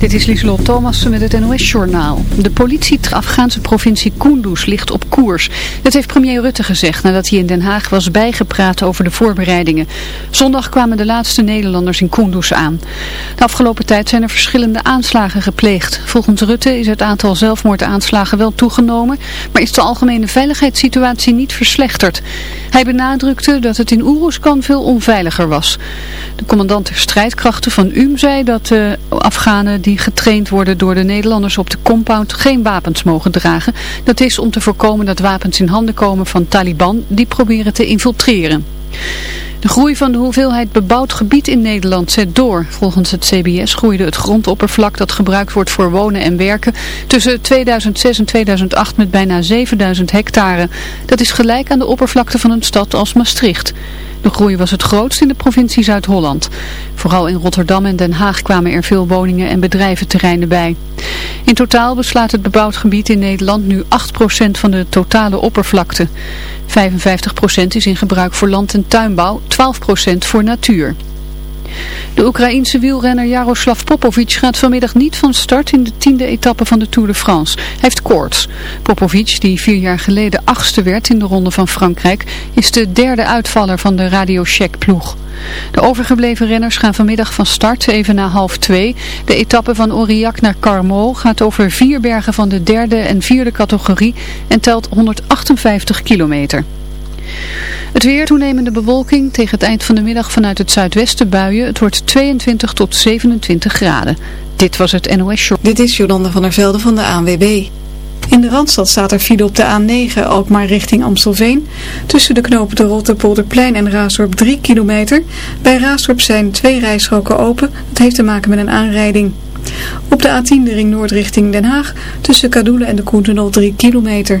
Dit is Lieselot Thomassen met het NOS-journaal. De politie de Afghaanse provincie Kunduz ligt op koers. Dat heeft premier Rutte gezegd nadat hij in Den Haag was bijgepraat over de voorbereidingen. Zondag kwamen de laatste Nederlanders in Kunduz aan. De afgelopen tijd zijn er verschillende aanslagen gepleegd. Volgens Rutte is het aantal zelfmoordaanslagen wel toegenomen, maar is de algemene veiligheidssituatie niet verslechterd. Hij benadrukte dat het in Oeruzkan veel onveiliger was. De commandant der strijdkrachten van UM zei dat de Afghanen die getraind worden door de Nederlanders op de compound geen wapens mogen dragen. Dat is om te voorkomen dat wapens in handen komen van Taliban die proberen te infiltreren. De groei van de hoeveelheid bebouwd gebied in Nederland zet door. Volgens het CBS groeide het grondoppervlak dat gebruikt wordt voor wonen en werken tussen 2006 en 2008 met bijna 7000 hectare. Dat is gelijk aan de oppervlakte van een stad als Maastricht. De groei was het grootst in de provincie Zuid-Holland. Vooral in Rotterdam en Den Haag kwamen er veel woningen en bedrijventerreinen bij. In totaal beslaat het bebouwd gebied in Nederland nu 8% van de totale oppervlakte. 55% is in gebruik voor land- en tuinbouw, 12% voor natuur. De Oekraïense wielrenner Jaroslav Popovic gaat vanmiddag niet van start in de tiende etappe van de Tour de France. Hij heeft koorts. Popovic, die vier jaar geleden achtste werd in de Ronde van Frankrijk, is de derde uitvaller van de Radio Shack ploeg. De overgebleven renners gaan vanmiddag van start even na half twee. De etappe van Aurillac naar Carmo gaat over vier bergen van de derde en vierde categorie en telt 158 kilometer. Het weer toenemende bewolking tegen het eind van de middag vanuit het zuidwesten buien. Het wordt 22 tot 27 graden. Dit was het NOS Show. Dit is Jolanda van der Velde van de ANWB. In de Randstad staat er file op de A9, ook maar richting Amstelveen. Tussen de knopen de Rotterpolderplein en Raasdorp 3 kilometer. Bij Raasdorp zijn twee rijstroken open. Dat heeft te maken met een aanrijding. Op de A10 de ring noord richting Den Haag. Tussen Kadoelen en de Koentunnel 3 kilometer.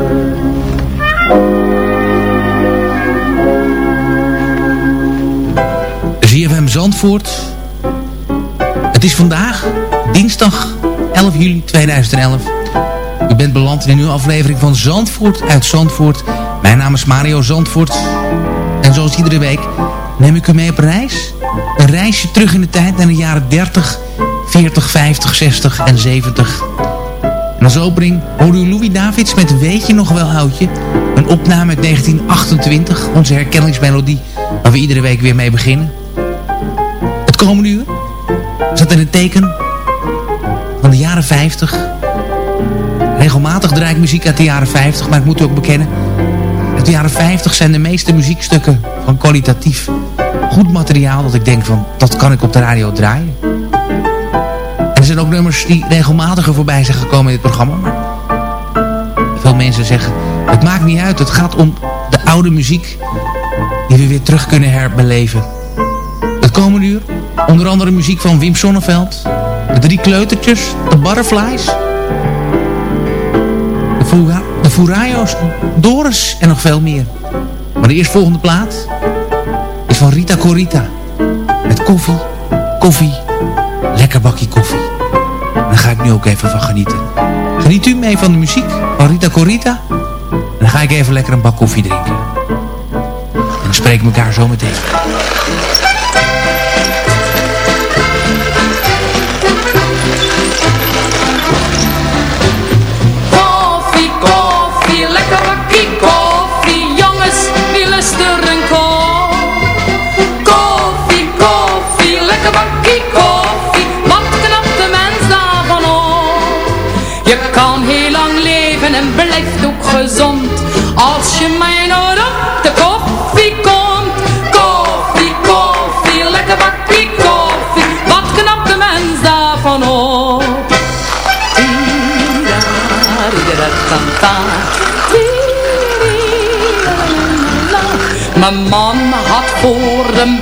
Zandvoort. Het is vandaag, dinsdag 11 juli 2011. U bent beland in een nieuwe aflevering van Zandvoort uit Zandvoort. Mijn naam is Mario Zandvoort. En zoals iedere week neem ik u mee op reis. Een reisje terug in de tijd naar de jaren 30, 40, 50, 60 en 70. En als opening hoorde u Louis Davids met Weet je nog wel oudje? Een opname uit 1928, onze herkenningsmelodie waar we iedere week weer mee beginnen komende uur zat in het teken van de jaren 50. Regelmatig draai ik muziek uit de jaren 50, maar ik moet u ook bekennen... uit de jaren 50 zijn de meeste muziekstukken van kwalitatief goed materiaal... dat ik denk van, dat kan ik op de radio draaien. En er zijn ook nummers die regelmatiger voorbij zijn gekomen in dit programma... maar veel mensen zeggen, het maakt niet uit, het gaat om de oude muziek... die we weer terug kunnen herbeleven. Het komende uur Onder andere muziek van Wim Sonneveld. De Drie Kleutertjes. De Butterflies. De, Fura de Furayos. Doris en nog veel meer. Maar de eerstvolgende plaat is van Rita Corita. Met koffie. Koffie. Lekker bakje koffie. daar ga ik nu ook even van genieten. Geniet u mee van de muziek van Rita Corita. En dan ga ik even lekker een bak koffie drinken. En dan spreken we elkaar zo meteen. En blijft ook gezond. Als je mij nou op de koffie komt. Koffie, koffie, lekker bakkie koffie. Wat knapt de mens daarvan op? Mijn man had voor een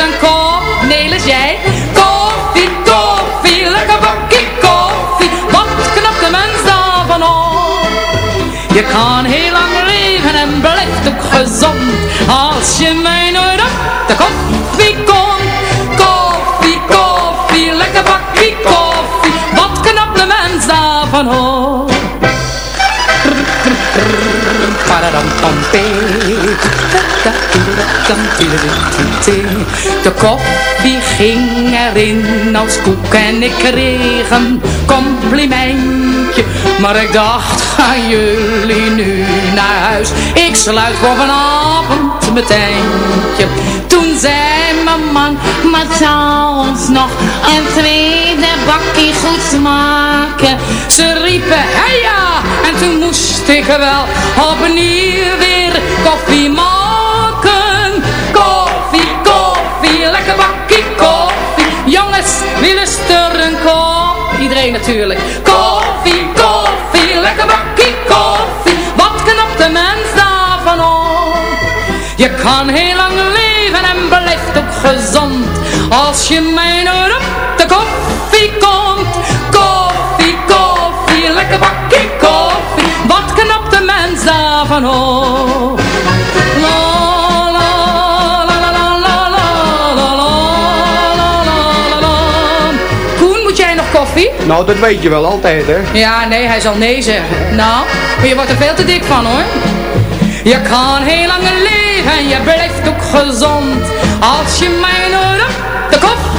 een kop? Nee, jij? Koffie, koffie, lekker bakkie koffie Wat knapt de mens daarvan op? Je kan heel lang leven en blijft ook gezond Als je mij nooit op de koffie komt Koffie, koffie, lekker bakkie koffie Wat knapt de mens daarvan op? De koffie ging erin als koek en ik kreeg een complimentje. Maar ik dacht, gaan jullie nu naar huis? Ik sluit voor vanavond mijn tentje. Toen zei mijn man, maar zou ons nog een tweede bakje goed smaken? Ze riepen, hey ja, en toen moest ik wel opnieuw weer koffie maken. Koffie, koffie, lekker bakkie koffie. Jongens, lust er een kop? Iedereen natuurlijk. kan heel lang leven en blijft ook gezond. Als je mij nooit op de koffie komt. Koffie, koffie, lekker bakje koffie. Wat knapt de mens daarvan koffie? Nou, dat weet je wel altijd, hè? Ja, nee, hij zal nee zeggen. Nou, je wordt er veel te dik van, hoor. Je kan heel lang leven en je blijft ook gezond. Als je mij nooit op de koffie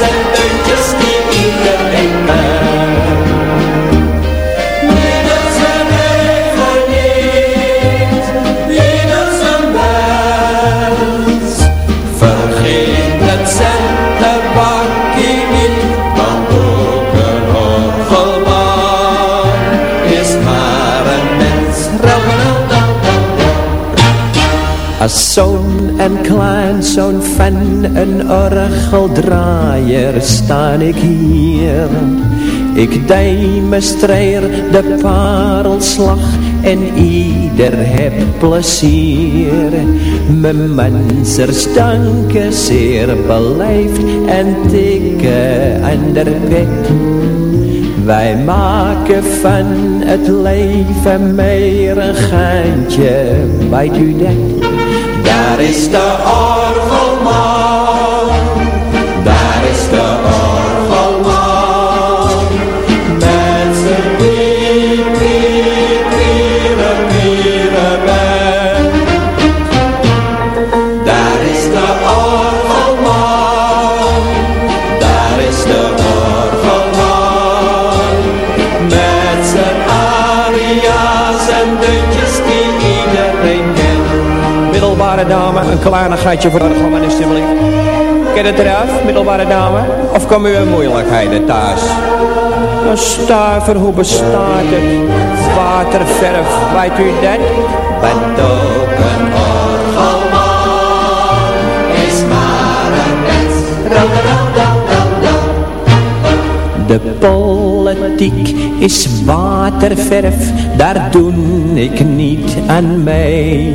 en deuntjes die iedereen kent. Zijn eigen zijn wens. Vergeet het niet, want ook een orgelman is maar een mens. En kleinzoon van een orgeldraaier staan ik hier. Ik demonstreer de parelslag en ieder heb plezier. Mijn mensers danken zeer beleefd en tikken aan de pet. Wij maken van het leven meer een geintje, weet u dat? Daar is de orgelman, dame, een kleinigheidje voor alsjeblieft. Ken het eraf, middelbare dame? Of komen u in moeilijkheden thuis? Een stuiver, hoe bestaat het? Waterverf, weet u dat? Bent ook een orgelman, is maar een ra. de politiek is waterverf, daar doe ik niet aan mee.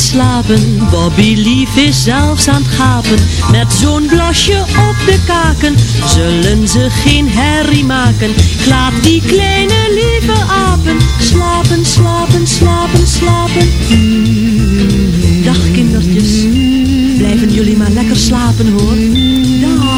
slapen. Bobby Lief is zelfs aan het gapen. Met zo'n blasje op de kaken zullen ze geen herrie maken. Ik laat die kleine lieve apen slapen, slapen, slapen, slapen. Dag kindertjes, blijven jullie maar lekker slapen hoor. Dag.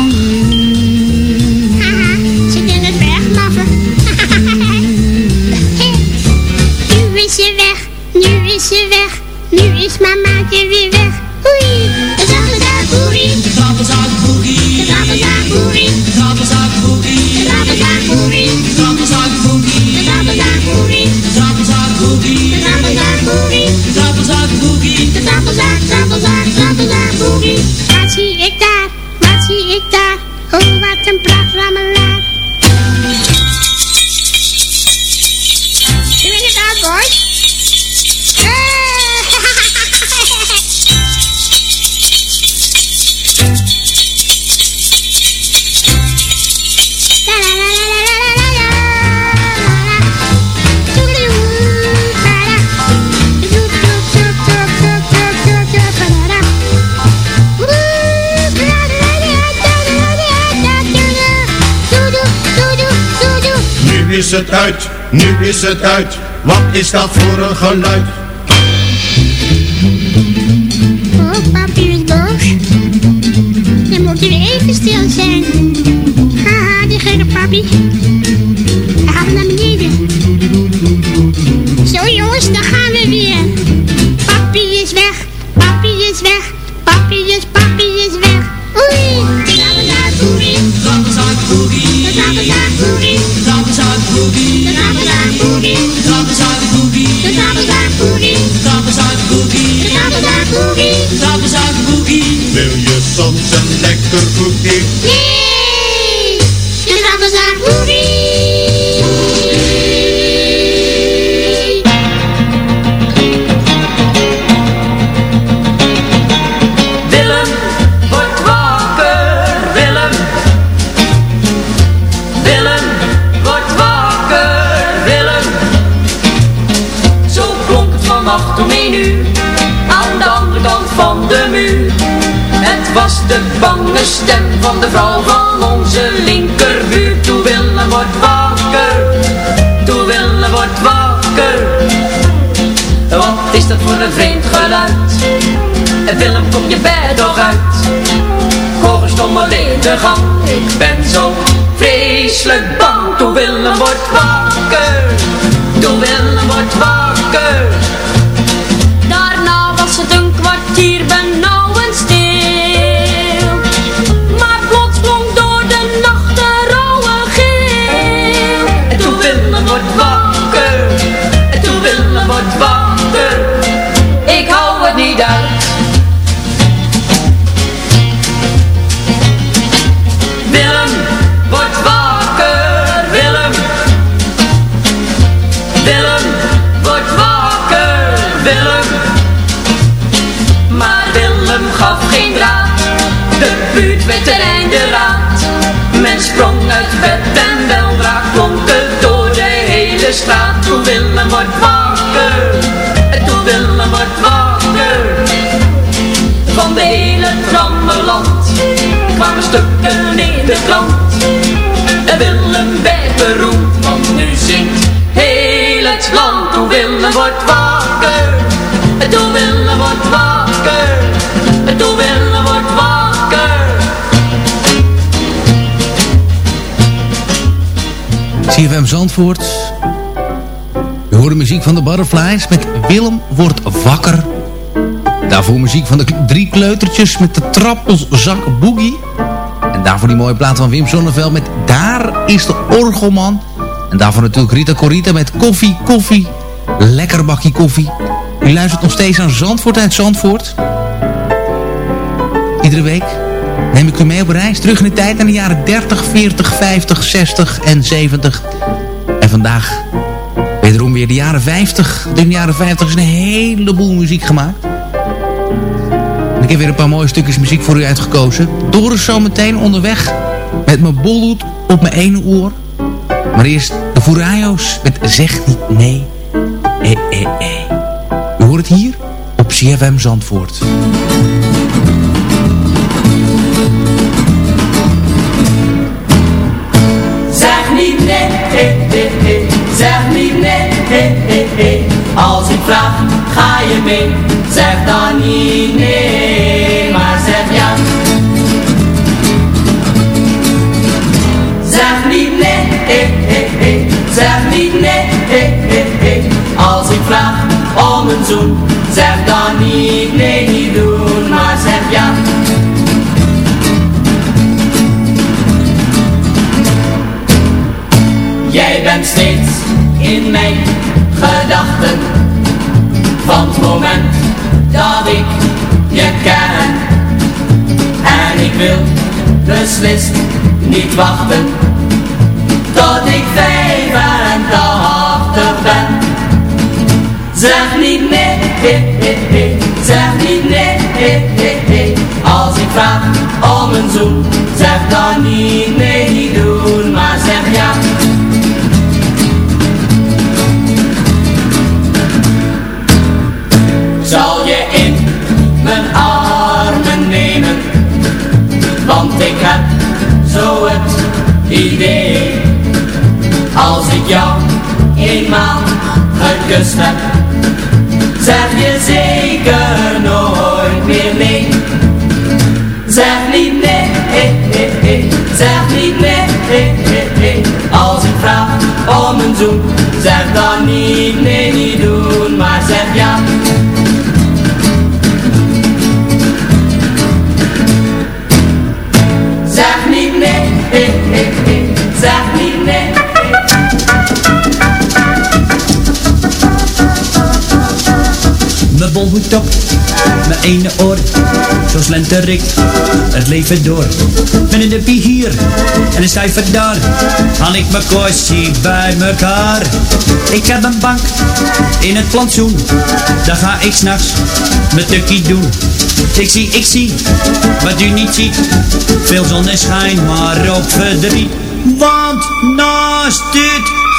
Nu is ze weg, nu is ze weg. Nu is mamaatje weer weg. Oei, de trappenzak boogie. De trappenzak boogie. De trappenzak boogie. De trappenzak boogie. De boogie. De trappenzak boogie. De boogie. De trappenzak boogie. De boogie. De trappenzak boogie. De trappenzak, het uit, nu is het uit. Wat is dat voor een geluid? Oh, papi is boos. Dan moet weer even stil zijn. Haha, die gekke papi. ons een lekker koekje. Stomme gang. Ik ben zo vreselijk bang. Toe Willem wordt wakker. Toe Willem wordt wakker. Straat. Toen Willem wordt wakker, toen Willem wordt wakker. Van de hele trammeland kwamen stukken in de krant. En Willem werd beroemd, want nu zingt heel het land. Toen Willem wordt wakker, toen Willem wordt wakker. Toen Willem wordt wakker. CFM Zandvoort. Horen muziek van de Butterflies met Willem wordt wakker. Daarvoor muziek van de drie kleutertjes met de trappelzak boogie. En daarvoor die mooie plaat van Wim Sonneveld met Daar is de orgelman. En daarvoor natuurlijk Rita Corita met koffie, koffie. Lekker bakje koffie. U luistert nog steeds aan Zandvoort uit Zandvoort. Iedere week neem ik u mee op reis terug in de tijd naar de jaren 30, 40, 50, 60 en 70. En vandaag wederom weer de jaren 50. In de jaren 50 is een heleboel muziek gemaakt. En ik heb weer een paar mooie stukjes muziek voor u uitgekozen. Doris zometeen onderweg met mijn bolhoed op mijn ene oor. Maar eerst de Furayos met Zeg niet nee. Eh, eh, eh. U hoort het hier op CFM Zandvoort. Zeg niet nee, eh, eh, eh. Zeg niet nee, eh, eh, eh. Als ik vraag, ga je mee? Zeg dan niet nee, maar zeg ja. Zeg niet nee, eh, eh, eh. zeg niet nee, eh, eh, eh. Als ik vraag om een zoen, zeg dan niet nee, niet doen, maar zeg ja. In mijn gedachten Van het moment dat ik je ken En ik wil beslist niet wachten Tot ik 85 ben Zeg niet nee, he, he. zeg niet nee, he, he, he. Als ik vraag om een zoen Zeg dan niet nee, eenmaal gekust heb, zeg je zeker nooit meer nee. Zeg niet nee, he, he, he. zeg niet nee, he, he, he. als ik vraag om een zoen, zeg dan niet nee, niet doen, maar. Zeg bolhoed op, mijn ene oor, zo slenter ik het leven door. Ben een duppie hier en een stuiver daar, haal ik mijn kostje bij mekaar. Ik heb een bank in het plantsoen, daar ga ik s'nachts mijn tukkie doen. Ik zie, ik zie, wat u niet ziet, veel zonneschijn, maar ook verdriet. Want naast dit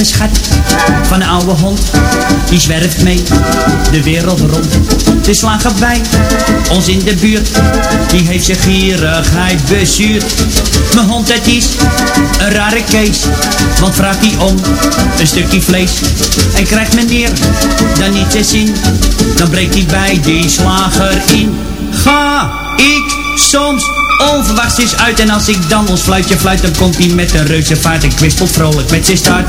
Een schat van een oude hond. Die zwerft mee de wereld rond. De slager bij ons in de buurt. Die heeft zijn gierigheid bezuurd. Mijn hond het is een rare kees. Want vraagt hij om een stukje vlees. En krijgt meneer dan niet te zien. Dan breekt hij bij die slager in. Ga ik soms onverwachts is uit En als ik dan ons fluitje fluit Dan komt hij met een reuze vaart En kwispelt vrolijk met zijn start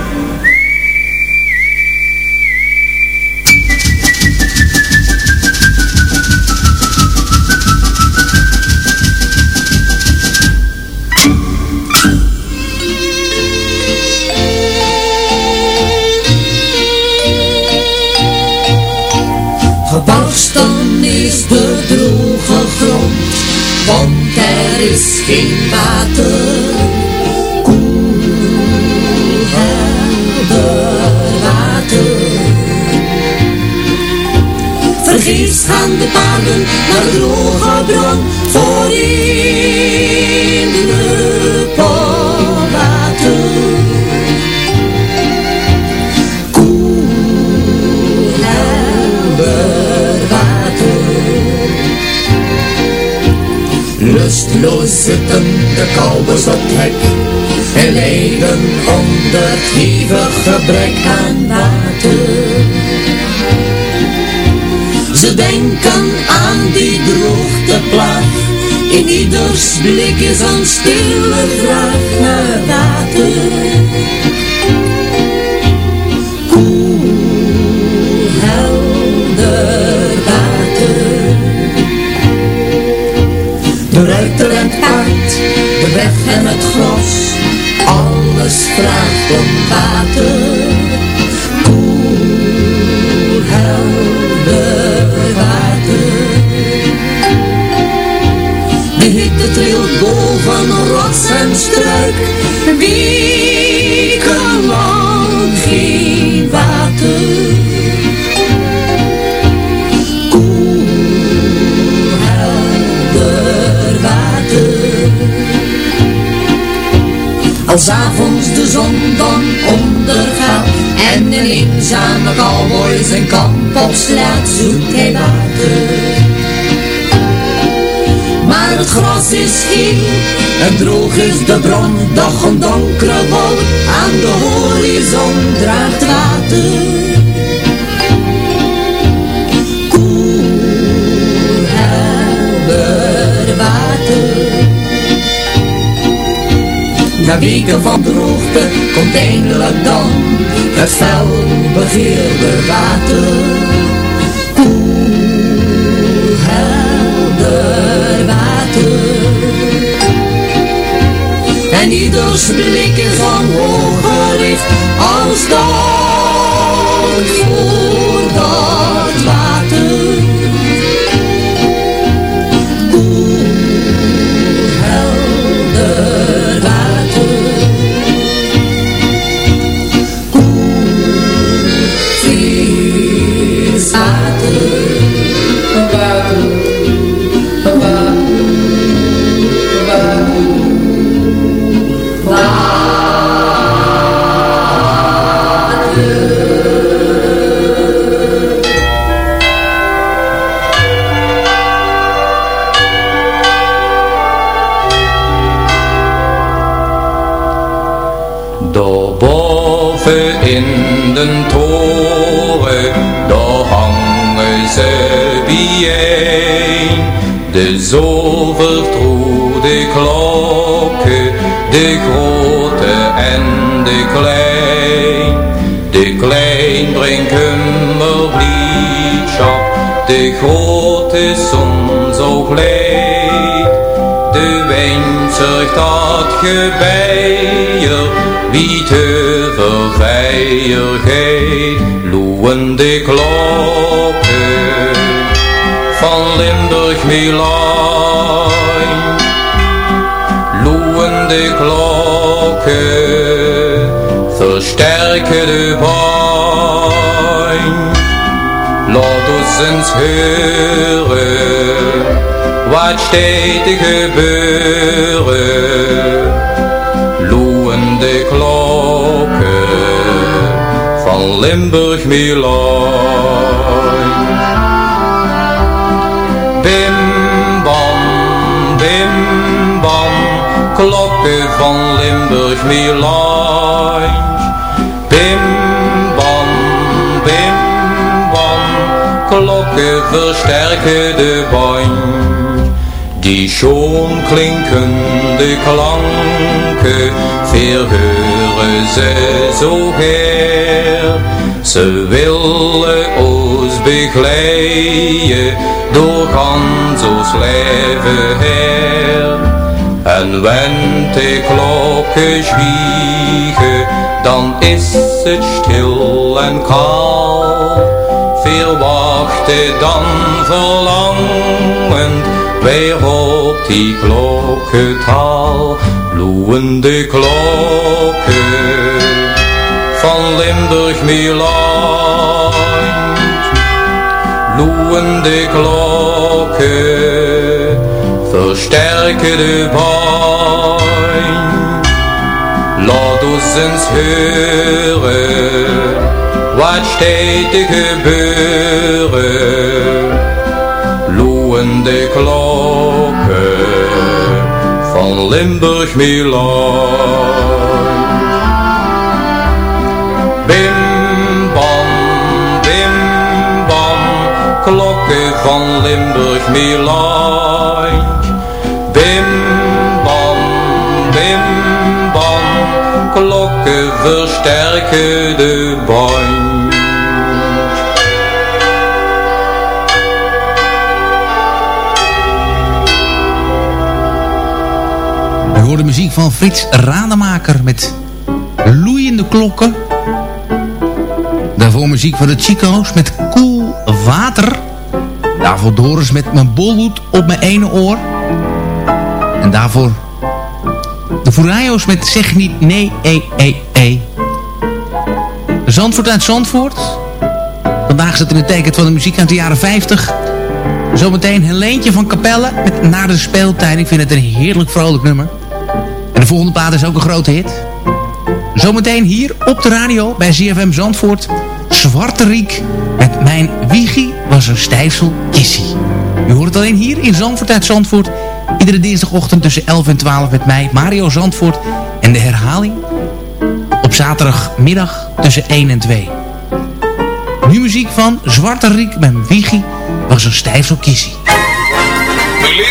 Geen water. Koel, helder water. Vergeefs gaan de paarden naar de droge bron voor in Lustloos zitten de kalbers op hek en lijden onder hevig gebrek aan water. Ze denken aan die droogteplaag, in ieders blik is een stille vraag naar water. Ruiter en de weg en het gras, alles vraagt om water. Koel, helder water. De hitte trilt boven rots en struik, wekenlang zon dan ondergaat en een eenzame cowboy zijn kamp opslaat, zoekt hij water. Maar het gras is geel en droog is de bron, doch een donkere wolk aan de horizon draagt water. Na weken van droogte komt eindelijk dan het fel begeerde water. Koel, helder water. En ieders is van hoog gericht als dat voor dat De klein brengt hummerbliedschap, de grote zon zo klein. De wind zorgt dat gebeier, wie te verveier geeft, loeien de klokken Limburg Milan. Loeiende klokken versterken de ons eens horen wat steeds gebeuren. Loeiende klokken van Limburg Milan. Bim bam, bim bam, klokken van Limburg Milan. Klokken versterken de band. Die schoon klinkende klanken verheuren ze zo her. Ze willen ons begeleiden door ons leven her. En wanneer de klokken zwiegen, dan is het stil en kaal. Veel wachten dan verlangend, weer op die klokkentaal. Loeiende klokken van Limburg Milan. Loeiende klokken versterken de pijn. Laat ons eens horen wat steeds gebeuren. Loeiende klokken van Limburg Milan. Bim bam, bim bam, klokken van Limburg Milan. Bim versterken de. U hoort de muziek van Frits Rademaker met loeiende klokken. Daarvoor muziek van de Chico's met Koel Water. Daarvoor Doris met mijn bolhoed op mijn ene oor. En daarvoor de Furayos met Zeg niet nee, e, e, e. Zandvoort uit Zandvoort. Vandaag zit in het teken van de muziek uit de jaren 50. Zometeen Helentje van Capelle met Naar de Speeltijd. Ik vind het een heerlijk vrolijk nummer. En de volgende plaat is ook een grote hit. Zometeen hier op de radio bij ZFM Zandvoort. Zwarte Riek met Mijn Wiegie was een stijfsel kissie. U hoort het alleen hier in Zandvoort uit Zandvoort. Iedere dinsdagochtend tussen 11 en 12 met mij, Mario Zandvoort. En de herhaling op zaterdagmiddag tussen 1 en 2. Nu muziek van Zwarte Riek met Wiegie was een stijfsel kissie. Beleef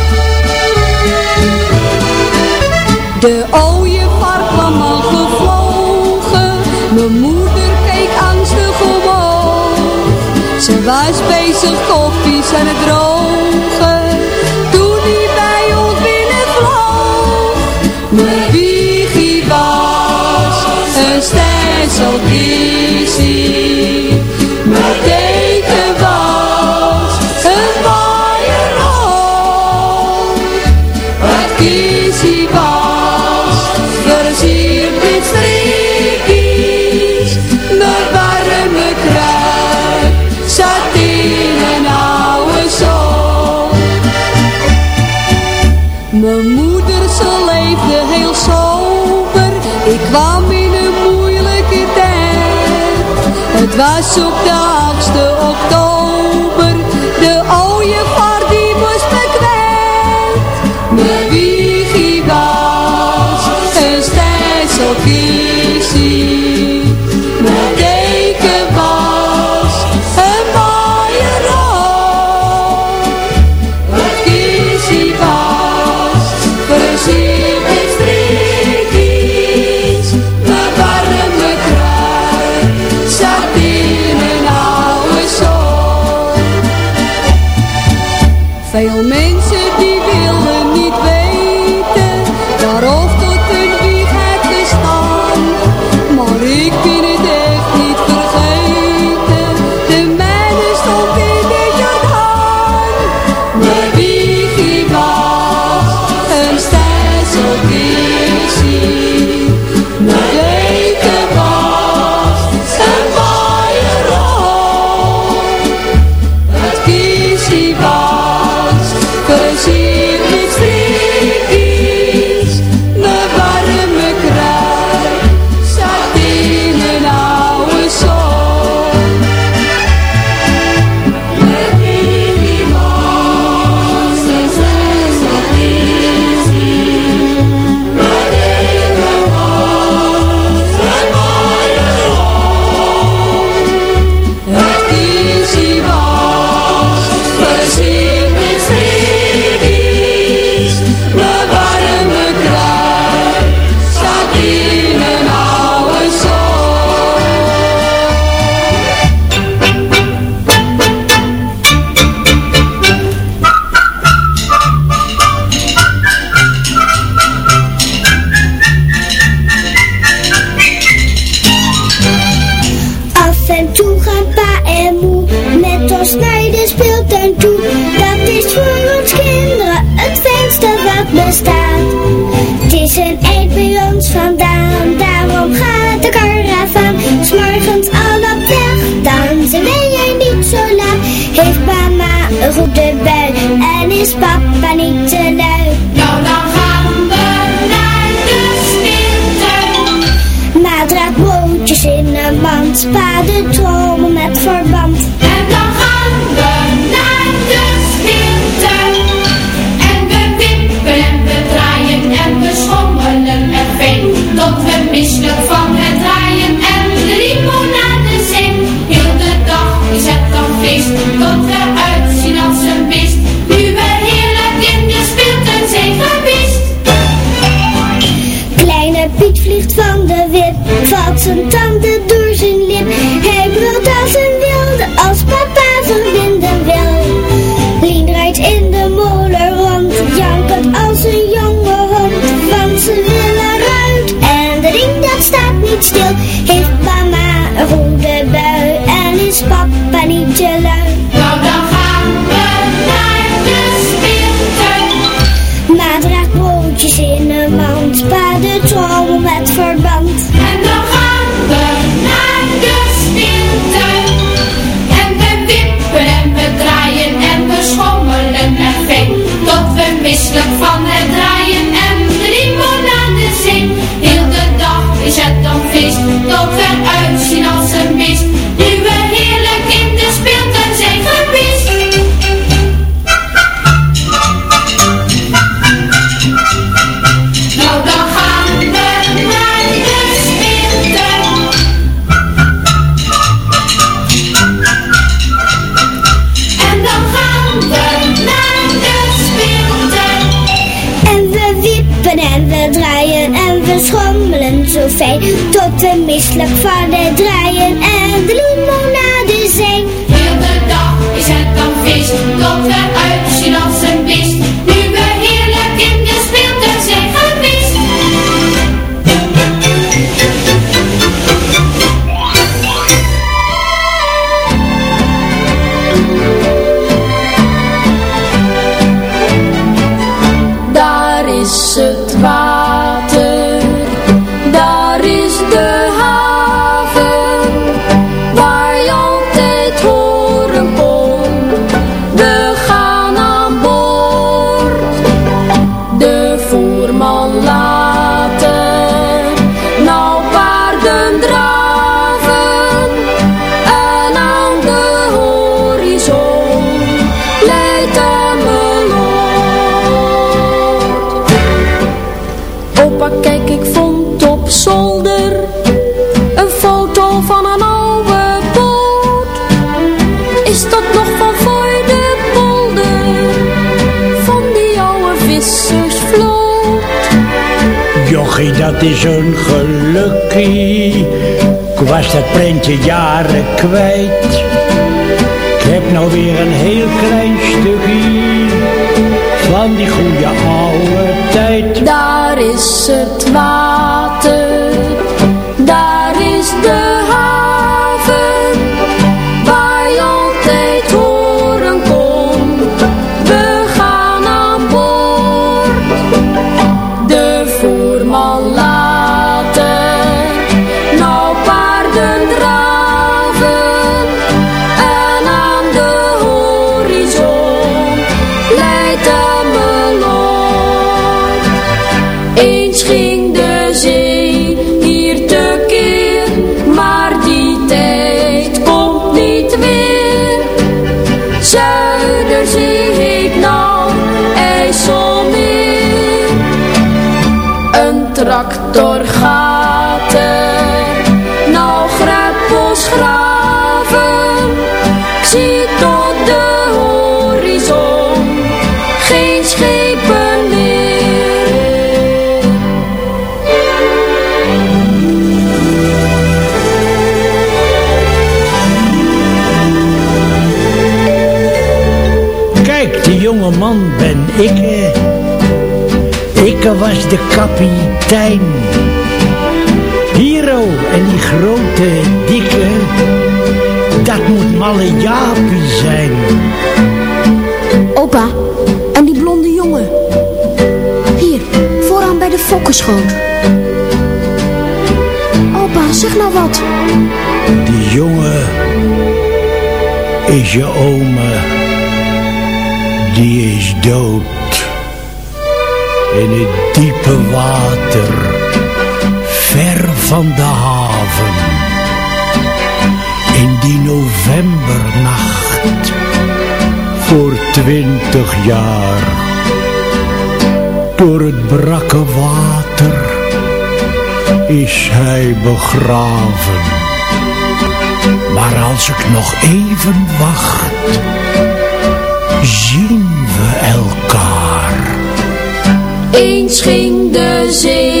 De ooievaar kwam al gevlogen, mijn moeder keek angstig omhoog. Ze was bezig koffies aan het drogen, zoek Juste pas, pas en we draaien en we schommelen zo fijn. Tot we misselijk van het draaien en de limonade zijn. Heel de dag is het dan feest, tot we uitzien als een beest. Dat is een gelukkie. Ik was dat prentje jaren kwijt. Ik heb nou weer een heel klein stukje van die goede oude tijd. Daar is het water, ik. hè. Ik was de kapitein. Hero en die grote dikke, dat moet malle Jaapie zijn. Opa, en die blonde jongen. Hier, vooraan bij de fokkenschoot. Opa, zeg nou wat. Die jongen is je oma. Die is dood. In het diepe water. Ver van de haven. In die novembernacht. Voor twintig jaar. Door het brakke water. Is hij begraven. Maar als ik nog even wacht, zien we elkaar. Eens ging de zee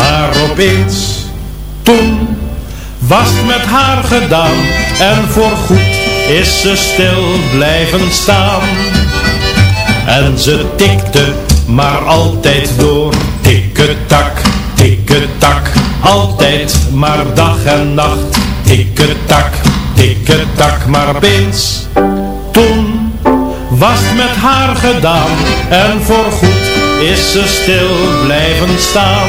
Maar opeens, toen was met haar gedaan en voorgoed is ze stil blijven staan. En ze tikte maar altijd door, tikketak, tikketak, altijd maar dag en nacht, tikketak, tikketak, maar opeens, toen was met haar gedaan en voorgoed is ze stil blijven staan.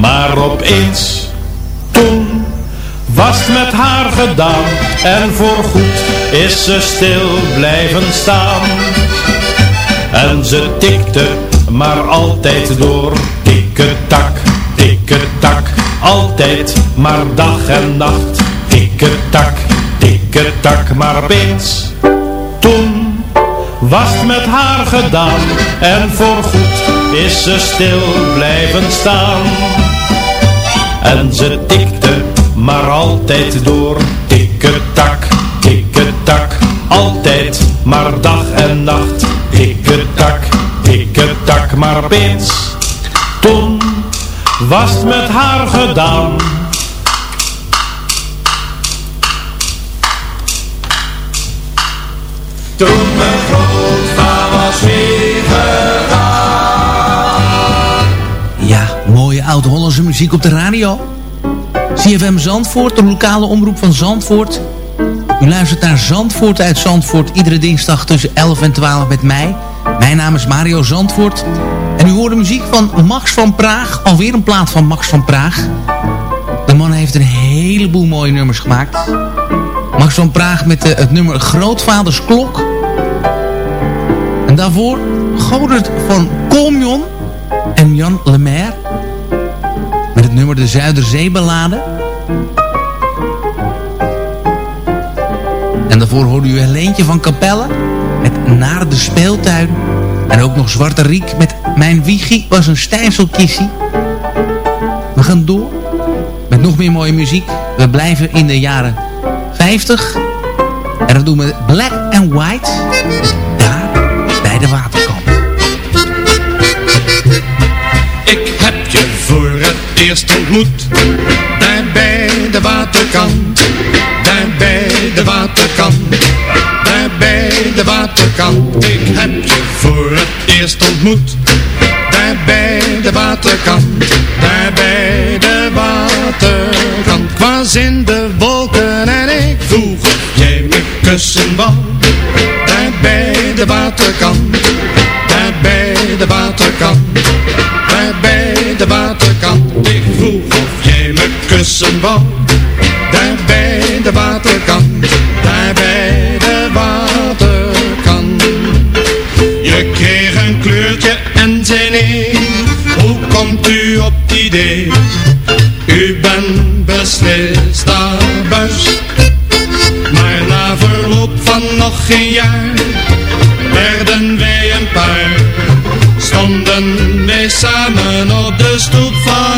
Maar opeens, toen was met haar gedaan. En voorgoed is ze stil blijven staan. En ze tikte maar altijd door, tikke-tak, tikke-tak, altijd maar dag en nacht, tikke-tak, tikke-tak, maar opeens, toen was het met haar gedaan. En voorgoed is ze stil blijven staan. En ze tikte maar altijd door. Tikketak, tikketak, altijd maar dag en nacht. Tikketak, tikketak, maar opeens, toen was het met haar gedaan. Toen mijn oud-Hollandse muziek op de radio. CFM Zandvoort, de lokale omroep van Zandvoort. U luistert naar Zandvoort uit Zandvoort. Iedere dinsdag tussen 11 en 12 met mij. Mijn naam is Mario Zandvoort. En u hoort de muziek van Max van Praag. Alweer een plaat van Max van Praag. De man heeft een heleboel mooie nummers gemaakt. Max van Praag met de, het nummer Grootvaders Klok. En daarvoor Godert van Colmion en Jan Lemaire. Met het nummer De Zuiderzeeballade. En daarvoor hoorde u Helentje van Capelle met Naar de Speeltuin. En ook nog Zwarte Riek met Mijn Wiegie was een stijfselkissie. We gaan door met nog meer mooie muziek. We blijven in de jaren 50. En dat doen we Black and White. Eerst ontmoet. Daar bij de waterkant. Daar bij de waterkant. Daar bij de waterkant. Ik heb je voor het eerst ontmoet. Daar bij de waterkant. Daar bij de waterkant. Ik was in de wolken en ik vroeg of jij me kussen wou Daar bij de waterkant. Daar bij de waterkant Daar bij de waterkant. Daar bij de waterkant. Je kreeg een kleurtje en zei nee. Hoe komt u op het idee? U bent beslist abuis Maar na verloop van nog geen jaar Werden wij een paar. Stonden wij samen op de stoep van.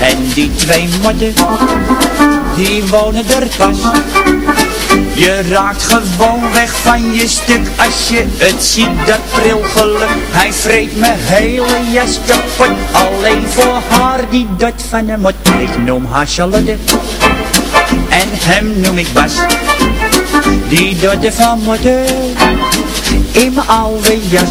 En die twee motten, die wonen er pas. Je raakt gewoon weg van je stuk als je het ziet, dat prilgeluk. Hij vreet mijn hele jas kapot, alleen voor haar die dot van de mot. Ik noem haar Charlotte en hem noem ik Bas. Die dotte van motten in mijn oude jas.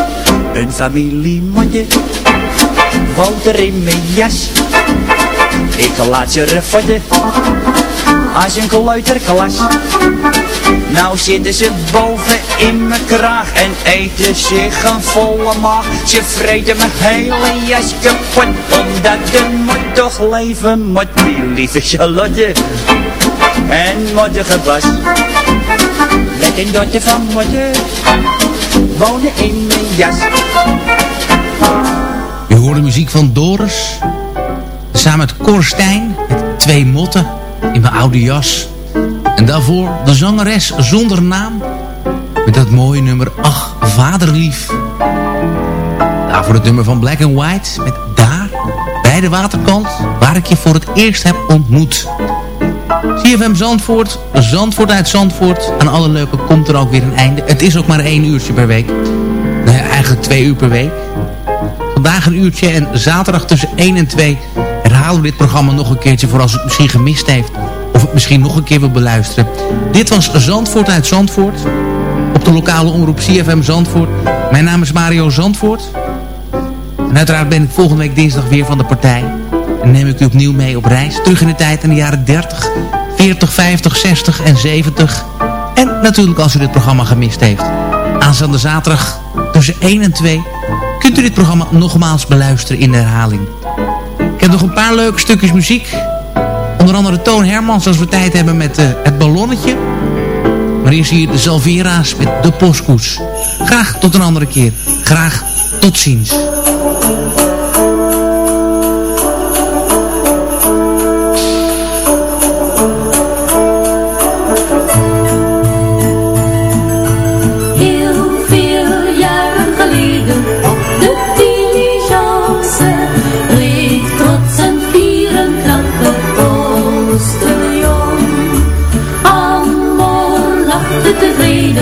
Een familiemodje woont er in mijn jas. Ik laat ze refotten als een kleuterklas. Nou zitten ze boven in mijn kraag en eten zich een volle maag. Ze vreten mijn hele jas kapot, omdat de moet toch leven moet. Die lieve Charlotte en moddige Bas. Met een dotter van moeder wonen in mijn jas. U hoorde muziek van Doris. Samen met Korstijn. Met twee motten in mijn oude jas. En daarvoor de zangeres zonder naam. Met dat mooie nummer Ach, vaderlief. Daarvoor het nummer van Black and White. Met Daar, bij de waterkant. Waar ik je voor het eerst heb ontmoet. CFM Zandvoort, Zandvoort uit Zandvoort. Aan alle leuke komt er ook weer een einde. Het is ook maar één uurtje per week. Eigenlijk twee uur per week. Vandaag een uurtje en zaterdag tussen 1 en 2 herhalen we dit programma nog een keertje voor als het misschien gemist heeft. Of het misschien nog een keer wil beluisteren. Dit was Zandvoort uit Zandvoort. Op de lokale omroep CFM Zandvoort. Mijn naam is Mario Zandvoort. En uiteraard ben ik volgende week dinsdag weer van de partij. En neem ik u opnieuw mee op reis terug in de tijd in de jaren 30, 40, 50, 60 en 70. En natuurlijk als u dit programma gemist heeft. Aanstaande zaterdag tussen 1 en 2 kunt u dit programma nogmaals beluisteren in de herhaling. Ik heb nog een paar leuke stukjes muziek. Onder andere Toon Hermans als we tijd hebben met uh, het ballonnetje. Maar hier zie je de Salvera's met de postkoets. Graag tot een andere keer. Graag tot ziens. Van